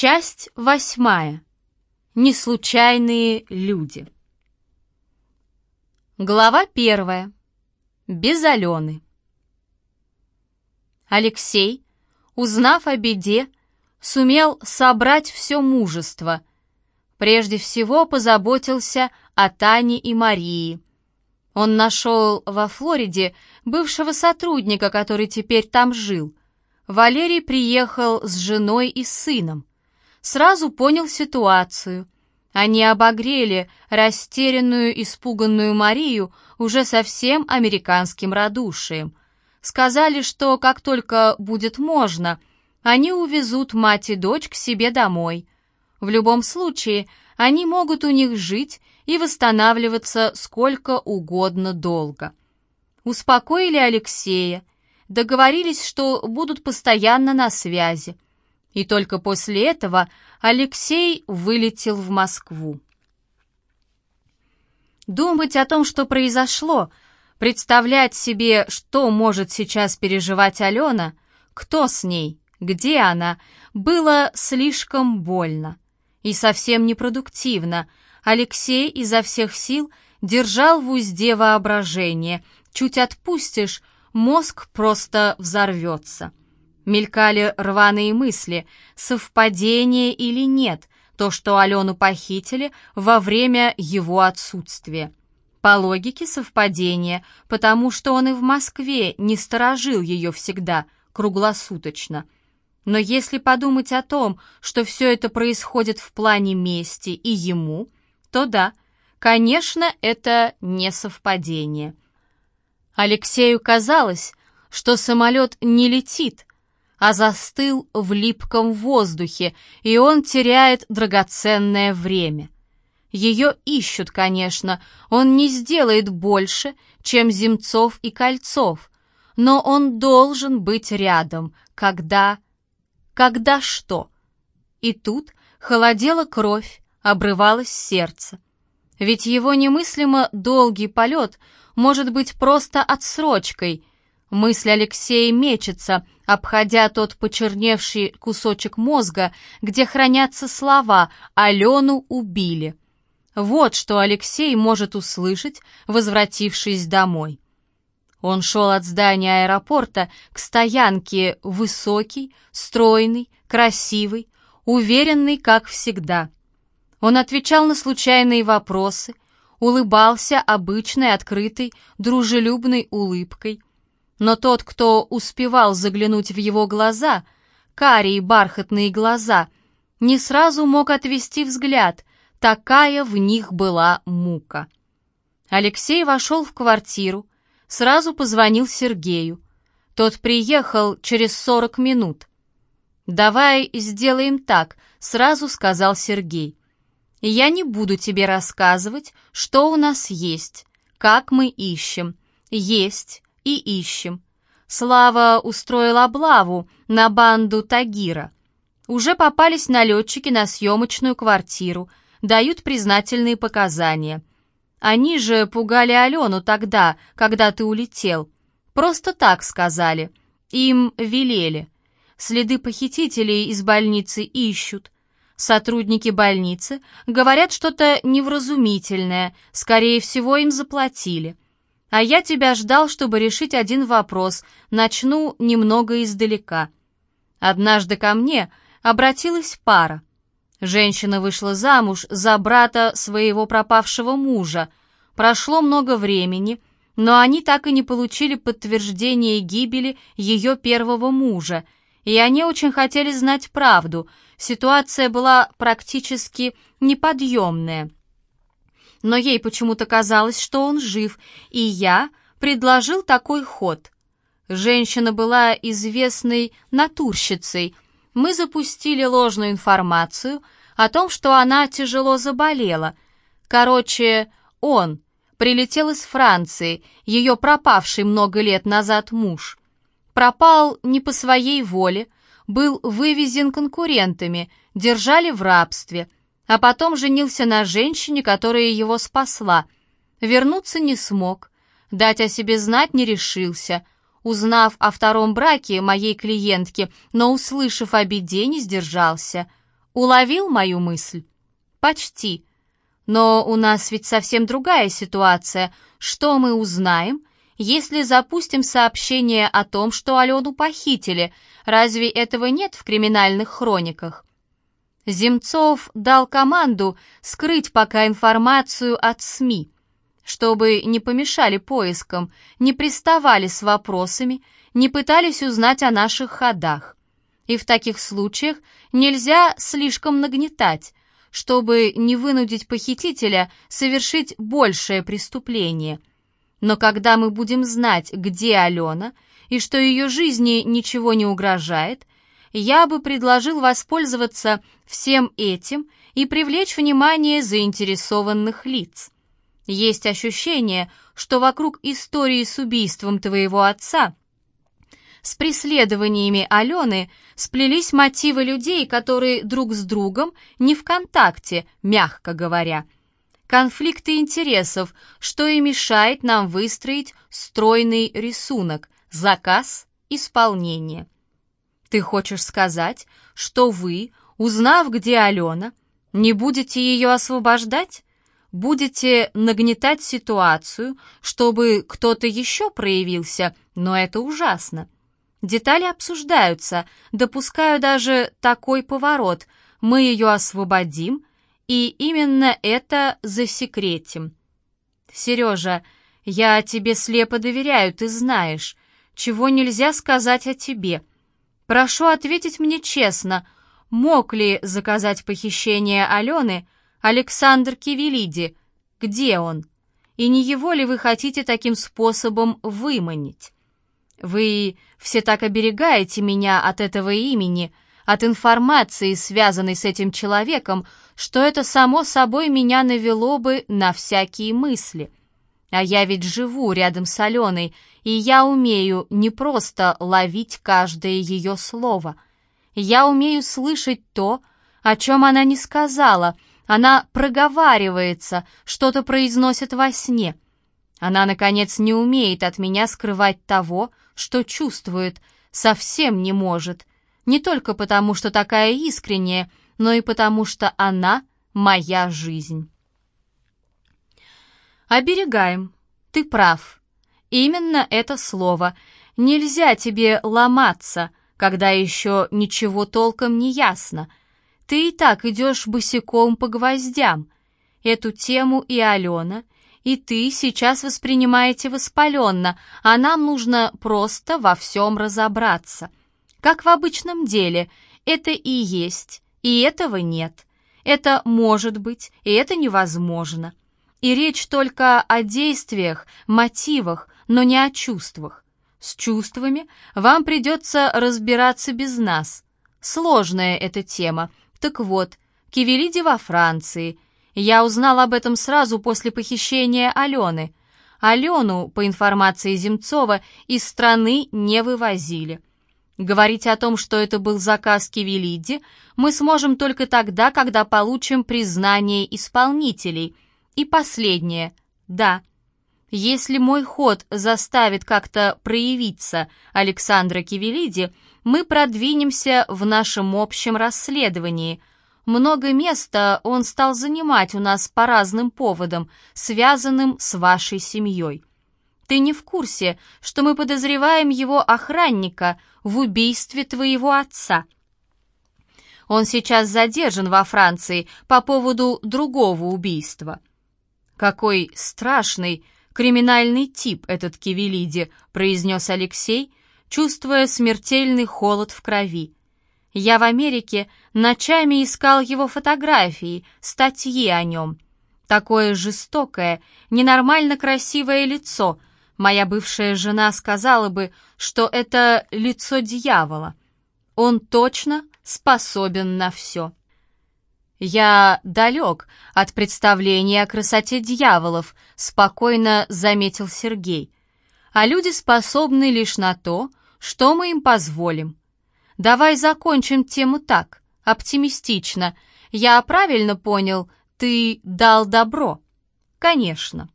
Часть восьмая. Неслучайные люди. Глава первая. Без Алены. Алексей, узнав о беде, сумел собрать все мужество. Прежде всего позаботился о Тане и Марии. Он нашел во Флориде бывшего сотрудника, который теперь там жил. Валерий приехал с женой и сыном. Сразу понял ситуацию. Они обогрели растерянную, испуганную Марию уже совсем американским радушием. Сказали, что как только будет можно, они увезут мать и дочь к себе домой. В любом случае, они могут у них жить и восстанавливаться сколько угодно долго. Успокоили Алексея, договорились, что будут постоянно на связи. И только после этого Алексей вылетел в Москву. Думать о том, что произошло, представлять себе, что может сейчас переживать Алена, кто с ней, где она, было слишком больно и совсем непродуктивно. Алексей изо всех сил держал в узде воображение. Чуть отпустишь, мозг просто взорвется. Мелькали рваные мысли, совпадение или нет, то, что Алену похитили во время его отсутствия. По логике совпадение, потому что он и в Москве не сторожил ее всегда, круглосуточно. Но если подумать о том, что все это происходит в плане мести и ему, то да, конечно, это не совпадение. Алексею казалось, что самолет не летит, а застыл в липком воздухе, и он теряет драгоценное время. Ее ищут, конечно, он не сделает больше, чем Земцов и Кольцов, но он должен быть рядом, когда... Когда что? И тут холодела кровь, обрывалось сердце. Ведь его немыслимо долгий полет может быть просто отсрочкой. Мысль Алексея мечется, обходя тот почерневший кусочек мозга, где хранятся слова «Алену убили». Вот что Алексей может услышать, возвратившись домой. Он шел от здания аэропорта к стоянке высокий, стройный, красивый, уверенный, как всегда. Он отвечал на случайные вопросы, улыбался обычной, открытой, дружелюбной улыбкой. Но тот, кто успевал заглянуть в его глаза, карие бархатные глаза, не сразу мог отвести взгляд, такая в них была мука. Алексей вошел в квартиру, сразу позвонил Сергею. Тот приехал через сорок минут. «Давай сделаем так», — сразу сказал Сергей. Я не буду тебе рассказывать, что у нас есть, как мы ищем. Есть и ищем. Слава устроил облаву на банду Тагира. Уже попались налетчики на съемочную квартиру, дают признательные показания. Они же пугали Алену тогда, когда ты улетел. Просто так сказали. Им велели. Следы похитителей из больницы ищут. Сотрудники больницы говорят что-то невразумительное, скорее всего, им заплатили. А я тебя ждал, чтобы решить один вопрос, начну немного издалека. Однажды ко мне обратилась пара. Женщина вышла замуж за брата своего пропавшего мужа. Прошло много времени, но они так и не получили подтверждения гибели ее первого мужа, и они очень хотели знать правду — Ситуация была практически неподъемная. Но ей почему-то казалось, что он жив, и я предложил такой ход. Женщина была известной натурщицей. Мы запустили ложную информацию о том, что она тяжело заболела. Короче, он прилетел из Франции, ее пропавший много лет назад муж. Пропал не по своей воле, был вывезен конкурентами, держали в рабстве, а потом женился на женщине, которая его спасла. Вернуться не смог, дать о себе знать не решился. Узнав о втором браке моей клиентки, но услышав о беде, не сдержался. Уловил мою мысль? Почти. Но у нас ведь совсем другая ситуация. Что мы узнаем, если запустим сообщение о том, что Алену похитили? Разве этого нет в криминальных хрониках? Земцов дал команду скрыть пока информацию от СМИ, чтобы не помешали поискам, не приставали с вопросами, не пытались узнать о наших ходах. И в таких случаях нельзя слишком нагнетать, чтобы не вынудить похитителя совершить большее преступление. Но когда мы будем знать, где Алена, и что ее жизни ничего не угрожает, я бы предложил воспользоваться всем этим и привлечь внимание заинтересованных лиц. Есть ощущение, что вокруг истории с убийством твоего отца с преследованиями Алены сплелись мотивы людей, которые друг с другом не в контакте, мягко говоря. Конфликты интересов, что и мешает нам выстроить стройный рисунок, заказ, исполнение. Ты хочешь сказать, что вы, узнав, где Алена, не будете ее освобождать? Будете нагнетать ситуацию, чтобы кто-то еще проявился, но это ужасно. Детали обсуждаются, допускаю даже такой поворот. Мы ее освободим, и именно это засекретим. Сережа, я тебе слепо доверяю, ты знаешь, чего нельзя сказать о тебе. Прошу ответить мне честно, мог ли заказать похищение Алены Александр Кивелиди? Где он? И не его ли вы хотите таким способом выманить? Вы все так оберегаете меня от этого имени, от информации, связанной с этим человеком, что это само собой меня навело бы на всякие мысли. А я ведь живу рядом с Аленой, и я умею не просто ловить каждое ее слово. Я умею слышать то, о чем она не сказала, она проговаривается, что-то произносит во сне. Она, наконец, не умеет от меня скрывать того, что чувствует, совсем не может. Не только потому, что такая искренняя, но и потому, что она моя жизнь. Оберегаем. Ты прав. Именно это слово. Нельзя тебе ломаться, когда еще ничего толком не ясно. Ты и так идешь босиком по гвоздям. Эту тему и Алена — и ты сейчас воспринимаете воспаленно, а нам нужно просто во всем разобраться. Как в обычном деле, это и есть, и этого нет. Это может быть, и это невозможно. И речь только о действиях, мотивах, но не о чувствах. С чувствами вам придется разбираться без нас. Сложная эта тема. Так вот, Кивелиди во Франции – я узнал об этом сразу после похищения Алены. Алену, по информации Земцова, из страны не вывозили. Говорить о том, что это был заказ Кивелиди, мы сможем только тогда, когда получим признание исполнителей. И последнее. Да, если мой ход заставит как-то проявиться Александра Кивелиди, мы продвинемся в нашем общем расследовании – много места он стал занимать у нас по разным поводам, связанным с вашей семьей. Ты не в курсе, что мы подозреваем его охранника в убийстве твоего отца. Он сейчас задержан во Франции по поводу другого убийства. Какой страшный криминальный тип этот Кивелиди, произнес Алексей, чувствуя смертельный холод в крови. Я в Америке ночами искал его фотографии, статьи о нем. Такое жестокое, ненормально красивое лицо. Моя бывшая жена сказала бы, что это лицо дьявола. Он точно способен на все. «Я далек от представления о красоте дьяволов», — спокойно заметил Сергей. «А люди способны лишь на то, что мы им позволим. Давай закончим тему так, оптимистично. Я правильно понял, ты дал добро? Конечно.